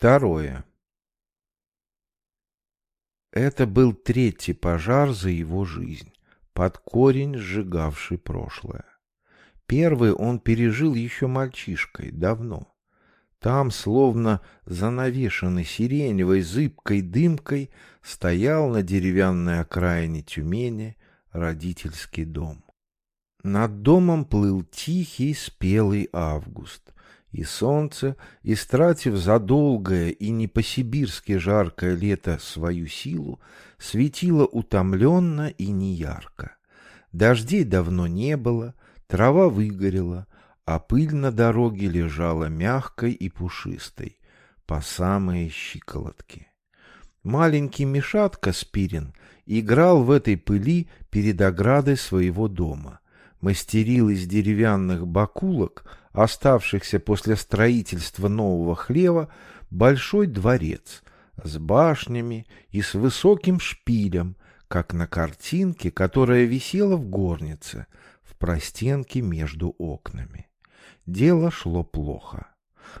Второе. Это был третий пожар за его жизнь, под корень сжигавший прошлое. Первый он пережил еще мальчишкой, давно. Там, словно занавешенный сиреневой зыбкой дымкой, стоял на деревянной окраине Тюмени родительский дом. Над домом плыл тихий спелый август, и солнце, истратив за долгое и не по-сибирски жаркое лето свою силу, светило утомленно и неярко. Дождей давно не было, трава выгорела, а пыль на дороге лежала мягкой и пушистой, по самые щиколотки. Маленький Мишатка Спирин играл в этой пыли перед оградой своего дома, мастерил из деревянных бакулок, оставшихся после строительства нового хлева, большой дворец с башнями и с высоким шпилем, как на картинке, которая висела в горнице, в простенке между окнами. Дело шло плохо.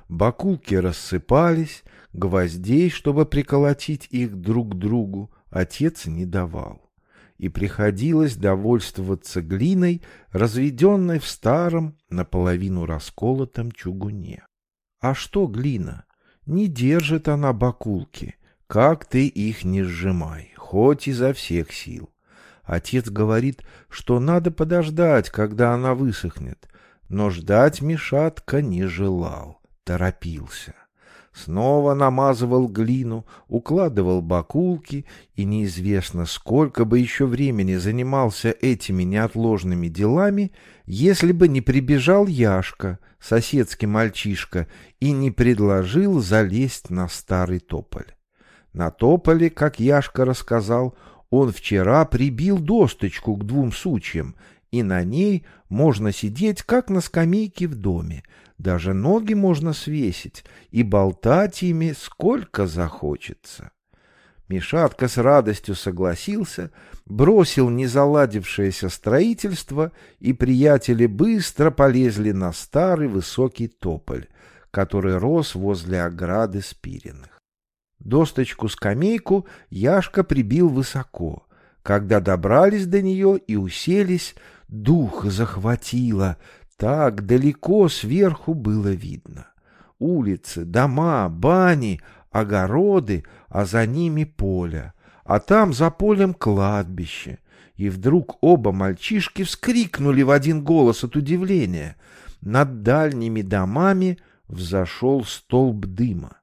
Бакулки рассыпались, гвоздей, чтобы приколотить их друг к другу, отец не давал. И приходилось довольствоваться глиной, разведенной в старом, наполовину расколотом чугуне. А что глина? Не держит она бакулки, как ты их не сжимай, хоть изо всех сил. Отец говорит, что надо подождать, когда она высохнет, но ждать Мишатка не желал, торопился. Снова намазывал глину, укладывал бакулки и неизвестно сколько бы еще времени занимался этими неотложными делами, если бы не прибежал Яшка, соседский мальчишка, и не предложил залезть на старый тополь. На тополе, как Яшка рассказал, он вчера прибил досточку к двум сучьям и на ней можно сидеть, как на скамейке в доме. Даже ноги можно свесить и болтать ими сколько захочется. Мишатка с радостью согласился, бросил незаладившееся строительство, и приятели быстро полезли на старый высокий тополь, который рос возле ограды Спириных. Досточку-скамейку Яшка прибил высоко. Когда добрались до нее и уселись, Дух захватило, так далеко сверху было видно. Улицы, дома, бани, огороды, а за ними поле, а там за полем кладбище. И вдруг оба мальчишки вскрикнули в один голос от удивления. Над дальними домами взошел столб дыма.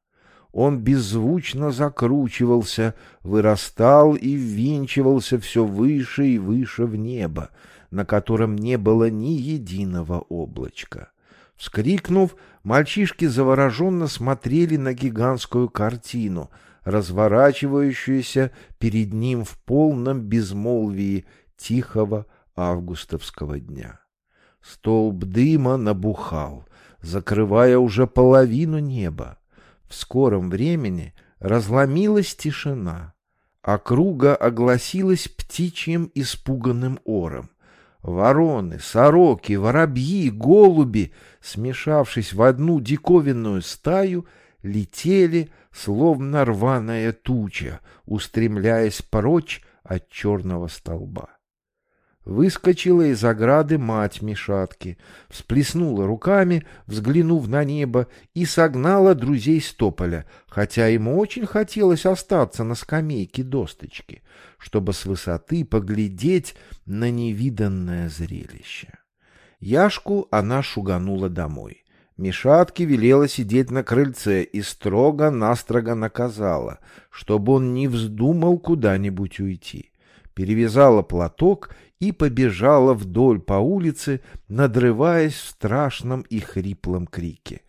Он беззвучно закручивался, вырастал и ввинчивался все выше и выше в небо, на котором не было ни единого облачка. Вскрикнув, мальчишки завороженно смотрели на гигантскую картину, разворачивающуюся перед ним в полном безмолвии тихого августовского дня. Столб дыма набухал, закрывая уже половину неба. В скором времени разломилась тишина. Округа огласилась птичьим испуганным ором. Вороны, сороки, воробьи, голуби, смешавшись в одну диковинную стаю, летели, словно рваная туча, устремляясь прочь от черного столба. Выскочила из ограды мать Мишатки, всплеснула руками, взглянув на небо, и согнала друзей с тополя, хотя ему очень хотелось остаться на скамейке досточки, чтобы с высоты поглядеть на невиданное зрелище. Яшку она шуганула домой. Мишатке велела сидеть на крыльце и строго-настрого наказала, чтобы он не вздумал куда-нибудь уйти. Перевязала платок и побежала вдоль по улице, надрываясь в страшном и хриплом крике.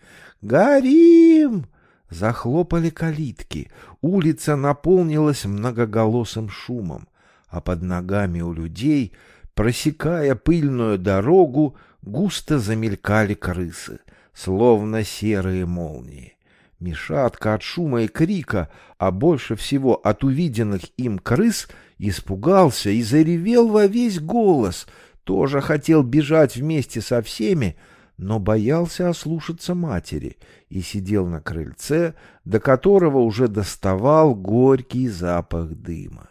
«Горим!» Захлопали калитки, улица наполнилась многоголосым шумом, а под ногами у людей, просекая пыльную дорогу, густо замелькали крысы, словно серые молнии. Мишатка от шума и крика, а больше всего от увиденных им крыс, испугался и заревел во весь голос. Тоже хотел бежать вместе со всеми, но боялся ослушаться матери и сидел на крыльце, до которого уже доставал горький запах дыма.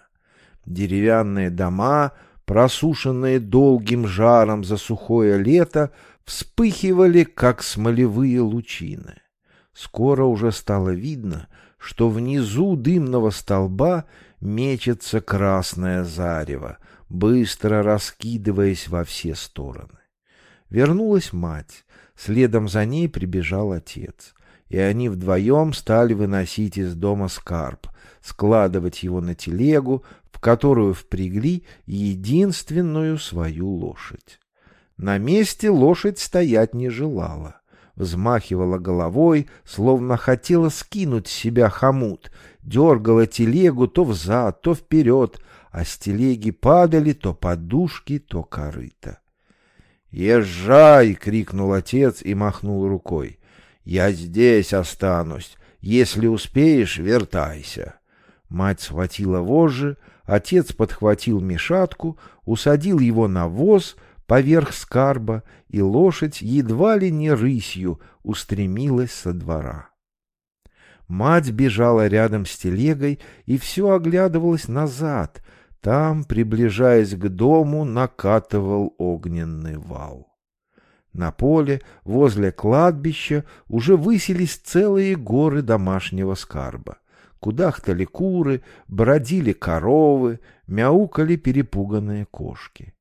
Деревянные дома, просушенные долгим жаром за сухое лето, вспыхивали, как смолевые лучины. Скоро уже стало видно, что внизу дымного столба мечется красное зарево, быстро раскидываясь во все стороны. Вернулась мать, следом за ней прибежал отец, и они вдвоем стали выносить из дома скарб, складывать его на телегу, в которую впрягли единственную свою лошадь. На месте лошадь стоять не желала. Взмахивала головой, словно хотела скинуть с себя хомут, дергала телегу то взад, то вперед, а с телеги падали то подушки, то корыто. «Езжай!» — крикнул отец и махнул рукой. «Я здесь останусь. Если успеешь, вертайся». Мать схватила вожжи, отец подхватил мешатку, усадил его на воз поверх скарба, и лошадь едва ли не рысью устремилась со двора. Мать бежала рядом с телегой и все оглядывалась назад, там, приближаясь к дому, накатывал огненный вал. На поле, возле кладбища, уже высились целые горы домашнего скарба. Кудахтали куры, бродили коровы, мяукали перепуганные кошки.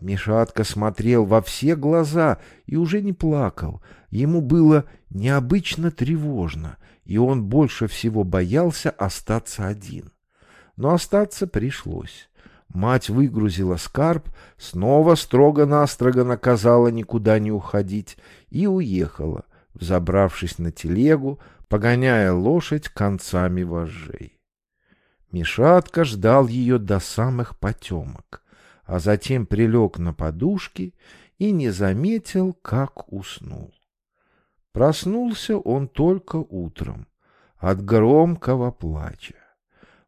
Мишатка смотрел во все глаза и уже не плакал. Ему было необычно тревожно, и он больше всего боялся остаться один но остаться пришлось. Мать выгрузила скарб, снова строго-настрого наказала никуда не уходить и уехала, взобравшись на телегу, погоняя лошадь концами вожжей. Мишатка ждал ее до самых потемок, а затем прилег на подушки и не заметил, как уснул. Проснулся он только утром от громкого плача.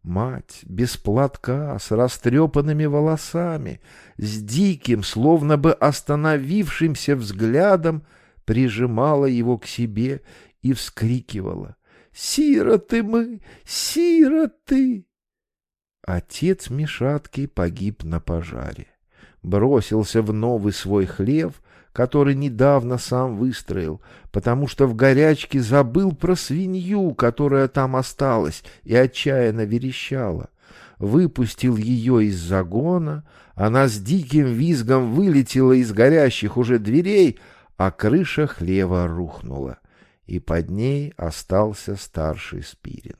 Мать, без платка, с растрепанными волосами, с диким, словно бы остановившимся взглядом, прижимала его к себе и вскрикивала. «Сироты мы! Сироты!» Отец Мишатки погиб на пожаре. Бросился в новый свой хлев, который недавно сам выстроил, потому что в горячке забыл про свинью, которая там осталась и отчаянно верещала. Выпустил ее из загона, она с диким визгом вылетела из горящих уже дверей, а крыша хлева рухнула, и под ней остался старший Спирин.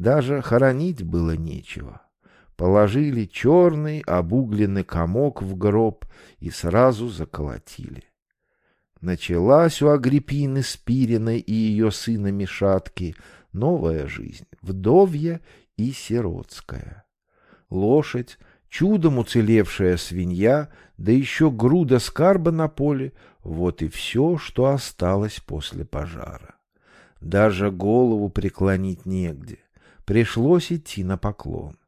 Даже хоронить было нечего. Положили черный обугленный комок в гроб и сразу заколотили. Началась у Агриппины Спириной и ее сына Мишатки новая жизнь, вдовья и сиротская. Лошадь, чудом уцелевшая свинья, да еще груда скарба на поле — вот и все, что осталось после пожара. Даже голову преклонить негде. Пришлось идти на поклон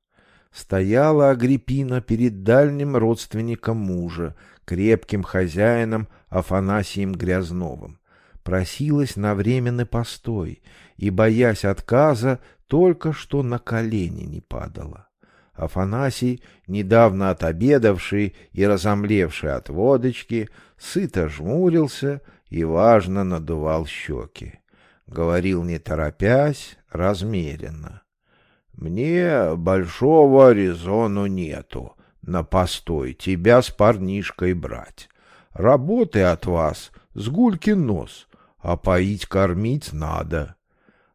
стояла Агриппина перед дальним родственником мужа, крепким хозяином Афанасием Грязновым. Просилась на временный постой и, боясь отказа, только что на колени не падала. Афанасий, недавно отобедавший и разомлевший от водочки, сыто жмурился и важно надувал щеки. Говорил не торопясь, размеренно. Мне большого резону нету на постой тебя с парнишкой брать. Работы от вас с гулькин нос, а поить кормить надо.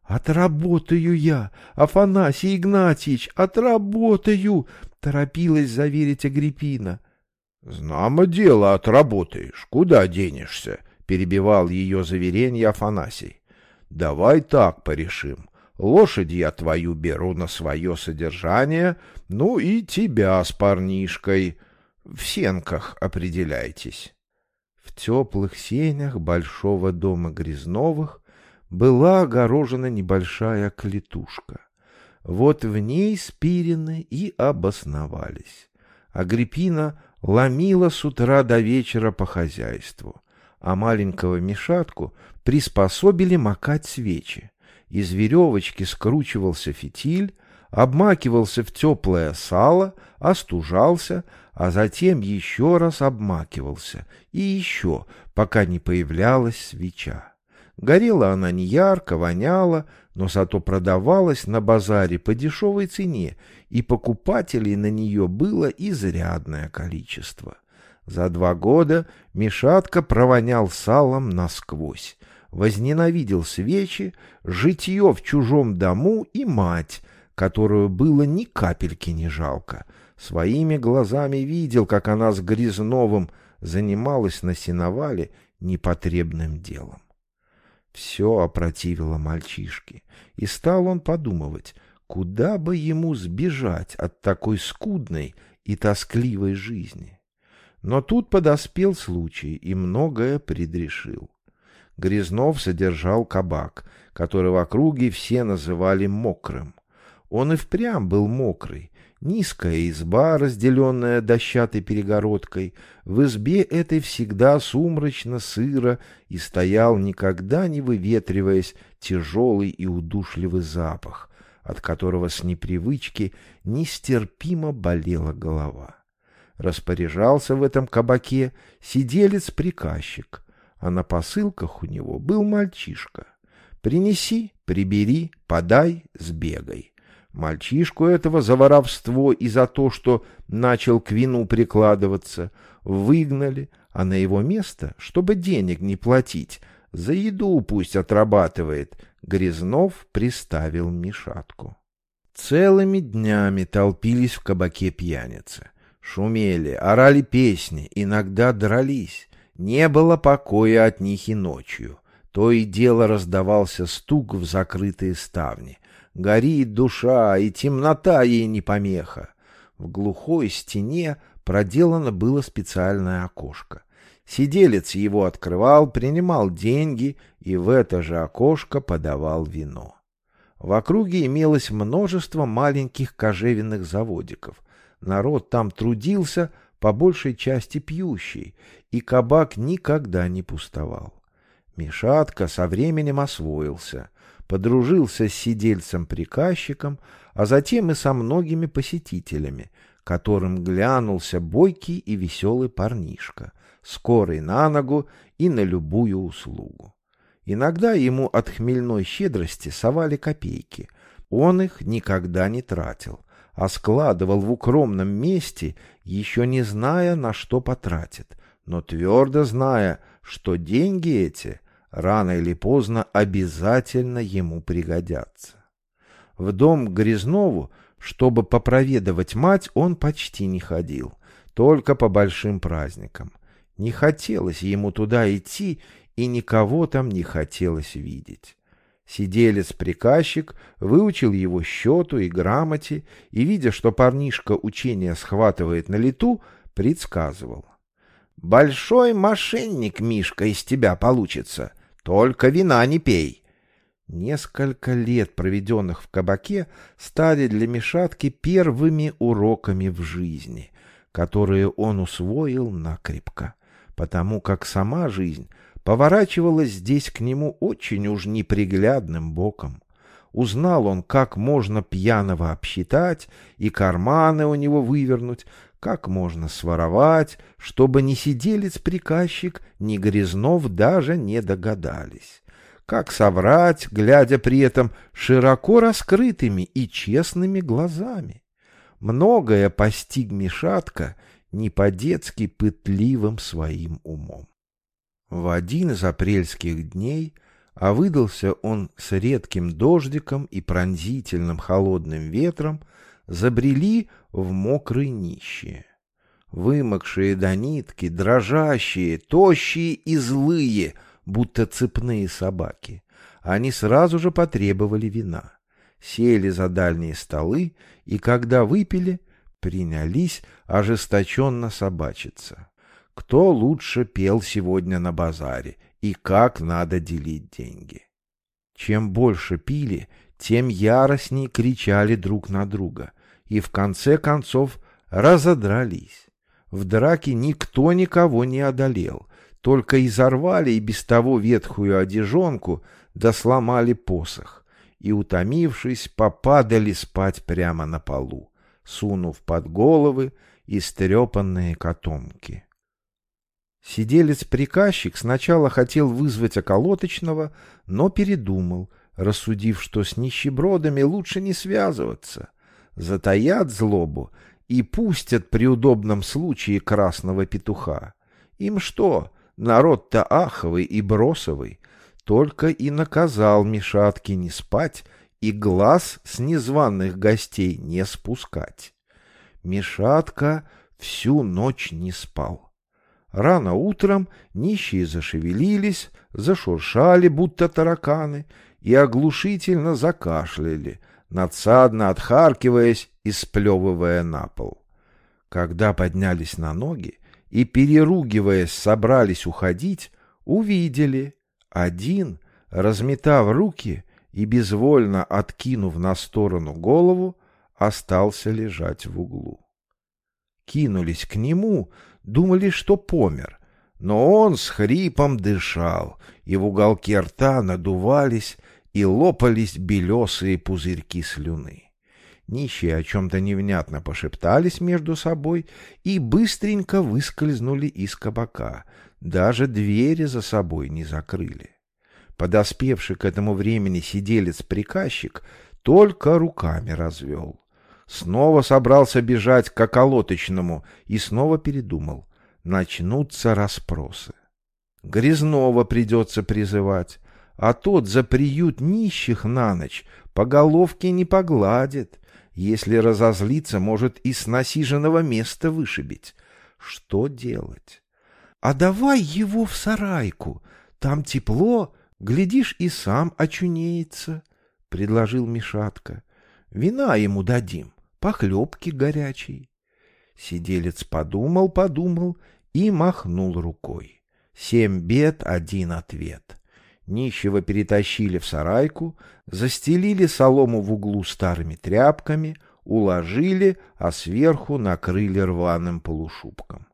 «Отработаю я, Афанасий Игнатьич, отработаю!» — торопилась заверить Агриппина. «Знамо дело, отработаешь. Куда денешься?» — перебивал ее заверение Афанасий. «Давай так порешим. Лошадь я твою беру на свое содержание, ну и тебя с парнишкой. В сенках определяйтесь. В теплых сенях большого дома Грязновых была огорожена небольшая клетушка. Вот в ней спирины и обосновались. Агриппина ломила с утра до вечера по хозяйству. А маленького Мишатку приспособили макать свечи. Из веревочки скручивался фитиль, обмакивался в теплое сало, остужался, а затем еще раз обмакивался, и еще, пока не появлялась свеча. Горела она не ярко, воняла, но зато продавалась на базаре по дешевой цене, и покупателей на нее было изрядное количество. За два года Мишатка провонял салом насквозь, возненавидел свечи, житье в чужом дому и мать, которую было ни капельки не жалко. Своими глазами видел, как она с Грязновым занималась на сеновале непотребным делом. Все опротивило мальчишке, и стал он подумывать, куда бы ему сбежать от такой скудной и тоскливой жизни. Но тут подоспел случай и многое предрешил. Грязнов содержал кабак, который в округе все называли мокрым. Он и впрямь был мокрый, Низкая изба, разделенная дощатой перегородкой, в избе этой всегда сумрачно, сыро и стоял, никогда не выветриваясь, тяжелый и удушливый запах, от которого с непривычки нестерпимо болела голова. Распоряжался в этом кабаке сиделец-приказчик, а на посылках у него был мальчишка. «Принеси, прибери, подай, сбегай». Мальчишку этого за воровство и за то, что начал к вину прикладываться, выгнали, а на его место, чтобы денег не платить, за еду пусть отрабатывает, Грязнов приставил Мишатку. Целыми днями толпились в кабаке пьяницы. Шумели, орали песни, иногда дрались. Не было покоя от них и ночью. То и дело раздавался стук в закрытые ставни. Горит душа, и темнота ей не помеха. В глухой стене проделано было специальное окошко. Сиделец его открывал, принимал деньги и в это же окошко подавал вино. В округе имелось множество маленьких кожевенных заводиков. Народ там трудился, по большей части пьющий, и кабак никогда не пустовал. Мишатка со временем освоился подружился с сидельцем-приказчиком, а затем и со многими посетителями, которым глянулся бойкий и веселый парнишка, скорый на ногу и на любую услугу. Иногда ему от хмельной щедрости совали копейки. Он их никогда не тратил, а складывал в укромном месте, еще не зная, на что потратит, но твердо зная, что деньги эти рано или поздно обязательно ему пригодятся. В дом к Грязнову, чтобы попроведывать мать, он почти не ходил, только по большим праздникам. Не хотелось ему туда идти, и никого там не хотелось видеть. Сиделец-приказчик выучил его счету и грамоте, и, видя, что парнишка учение схватывает на лету, предсказывал. «Большой мошенник, Мишка, из тебя получится. Только вина не пей. Несколько лет, проведенных в кабаке, стали для Мишатки первыми уроками в жизни, которые он усвоил накрепко, потому как сама жизнь поворачивалась здесь к нему очень уж неприглядным боком. Узнал он, как можно пьяного обсчитать и карманы у него вывернуть, как можно своровать, чтобы ни сиделец-приказчик, ни Грязнов даже не догадались. Как соврать, глядя при этом широко раскрытыми и честными глазами. Многое постиг Мишатка не по-детски пытливым своим умом. В один из апрельских дней, а выдался он с редким дождиком и пронзительным холодным ветром, забрели в мокрые нищие. Вымокшие до нитки, дрожащие, тощие и злые, будто цепные собаки. Они сразу же потребовали вина. Сели за дальние столы, и когда выпили, принялись ожесточенно собачиться. Кто лучше пел сегодня на базаре и как надо делить деньги. Чем больше пили, тем яростней кричали друг на друга, и в конце концов разодрались. В драке никто никого не одолел, только изорвали и без того ветхую одежонку, да сломали посох, и, утомившись, попадали спать прямо на полу, сунув под головы истрепанные котомки. Сиделец-приказчик сначала хотел вызвать околоточного, но передумал, рассудив, что с нищебродами лучше не связываться. Затаят злобу и пустят при удобном случае красного петуха. Им что, народ-то аховый и бросовый, только и наказал Мишатке не спать и глаз с незваных гостей не спускать. Мишатка всю ночь не спал. Рано утром нищие зашевелились, зашуршали, будто тараканы, и оглушительно закашляли, надсадно отхаркиваясь и сплевывая на пол. Когда поднялись на ноги и, переругиваясь, собрались уходить, увидели. Один, разметав руки и безвольно откинув на сторону голову, остался лежать в углу. Кинулись к нему, думали, что помер, но он с хрипом дышал, и в уголке рта надувались и лопались белесые пузырьки слюны. Нищие о чем-то невнятно пошептались между собой и быстренько выскользнули из кабака, даже двери за собой не закрыли. Подоспевший к этому времени сиделец-приказчик только руками развел. Снова собрался бежать к околоточному и снова передумал. Начнутся расспросы. Грязнова придется призывать, а тот за приют нищих на ночь по головке не погладит. Если разозлиться, может и с насиженного места вышибить. Что делать? А давай его в сарайку. Там тепло, глядишь, и сам очунеется, — предложил Мишатка. Вина ему дадим похлебки горячей. Сиделец подумал, подумал и махнул рукой. Семь бед, один ответ. Нищего перетащили в сарайку, застелили солому в углу старыми тряпками, уложили, а сверху накрыли рваным полушубком.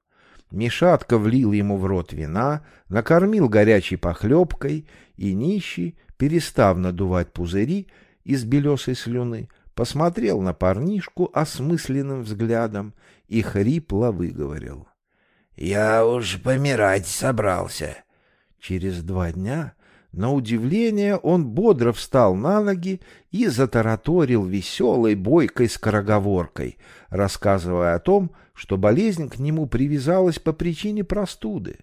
Мишатка влил ему в рот вина, накормил горячей похлебкой, и нищий, перестав надувать пузыри из белесой слюны, посмотрел на парнишку осмысленным взглядом и хрипло выговорил. — Я уж помирать собрался. Через два дня, на удивление, он бодро встал на ноги и затараторил веселой, бойкой скороговоркой, рассказывая о том, что болезнь к нему привязалась по причине простуды.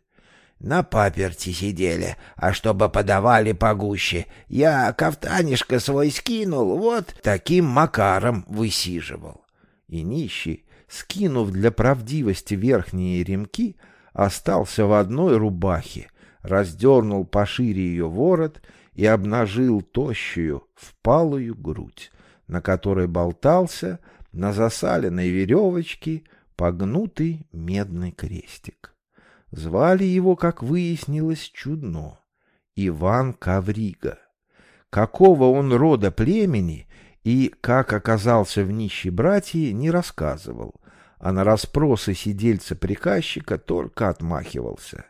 На паперти сидели, а чтобы подавали погуще, я кафтанишко свой скинул, вот таким макаром высиживал. И нищий, скинув для правдивости верхние ремки, остался в одной рубахе, раздернул пошире ее ворот и обнажил тощую, впалую грудь, на которой болтался на засаленной веревочке погнутый медный крестик. Звали его, как выяснилось, чудно. Иван Каврига. Какого он рода племени и как оказался в нищей братье, не рассказывал, а на расспросы сидельца-приказчика только отмахивался.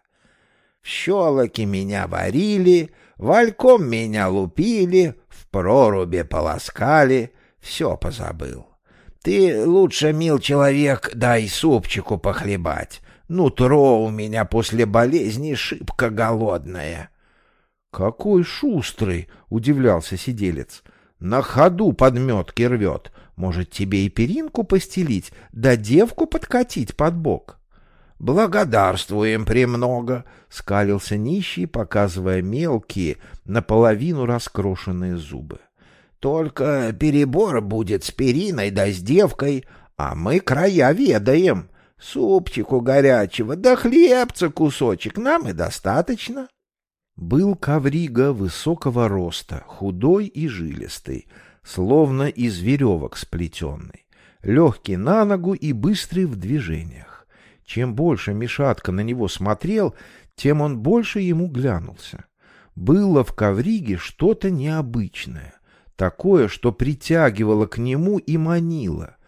В щелоке меня варили, вальком меня лупили, в проруби полоскали, все позабыл. Ты лучше, мил человек, дай супчику похлебать, Нутро у меня после болезни шибко голодное. — Какой шустрый! — удивлялся сиделец. — На ходу подметки рвет. Может, тебе и перинку постелить, да девку подкатить под бок? — Благодарствуем премного! — скалился нищий, показывая мелкие, наполовину раскрошенные зубы. — Только перебор будет с периной да с девкой, а мы края ведаем. Супчику горячего, да хлебца кусочек, нам и достаточно. Был коврига высокого роста, худой и жилистый, словно из веревок сплетенный, легкий на ногу и быстрый в движениях. Чем больше Мишатка на него смотрел, тем он больше ему глянулся. Было в ковриге что-то необычное, такое, что притягивало к нему и манило —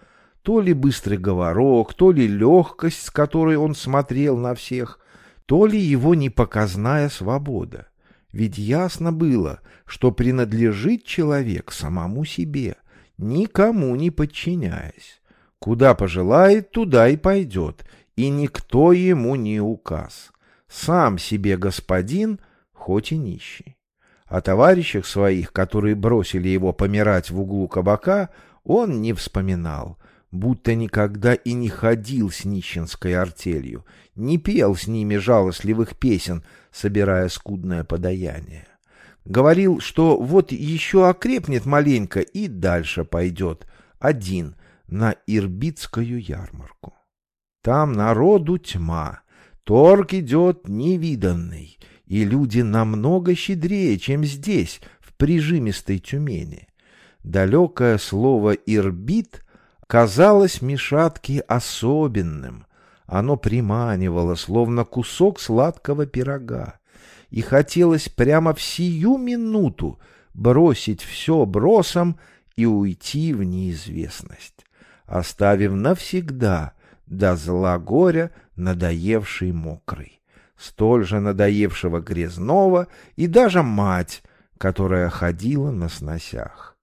то ли быстрый говорок, то ли легкость, с которой он смотрел на всех, то ли его непоказная свобода. Ведь ясно было, что принадлежит человек самому себе, никому не подчиняясь. Куда пожелает, туда и пойдет, и никто ему не указ. Сам себе господин, хоть и нищий. О товарищах своих, которые бросили его помирать в углу кабака, он не вспоминал, будто никогда и не ходил с нищенской артелью, не пел с ними жалостливых песен, собирая скудное подаяние. Говорил, что вот еще окрепнет маленько и дальше пойдет, один, на Ирбитскую ярмарку. Там народу тьма, торг идет невиданный, и люди намного щедрее, чем здесь, в прижимистой Тюмени. Далекое слово «ирбит» казалось Мишатке особенным. Оно приманивало, словно кусок сладкого пирога. И хотелось прямо в сию минуту бросить все бросом и уйти в неизвестность, оставив навсегда до зла горя надоевший мокрый, столь же надоевшего грязного и даже мать, которая ходила на сносях.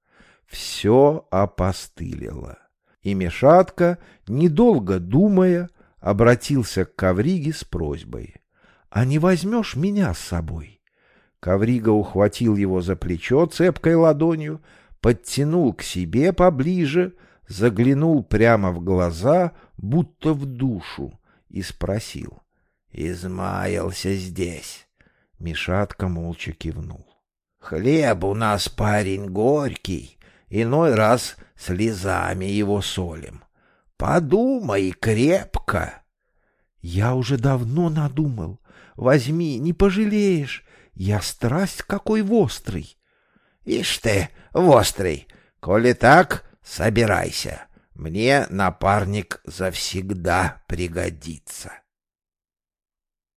Все опостылило. И Мешатка, недолго думая, обратился к Ковриге с просьбой. — А не возьмешь меня с собой? Коврига ухватил его за плечо цепкой ладонью, подтянул к себе поближе, заглянул прямо в глаза, будто в душу, и спросил. — Измаялся здесь. Мишатка молча кивнул. — Хлеб у нас, парень, горький, иной раз слезами его солим. Подумай крепко. Я уже давно надумал. Возьми, не пожалеешь. Я страсть какой вострый. Ишь ты, вострый, коли так, собирайся. Мне напарник завсегда пригодится.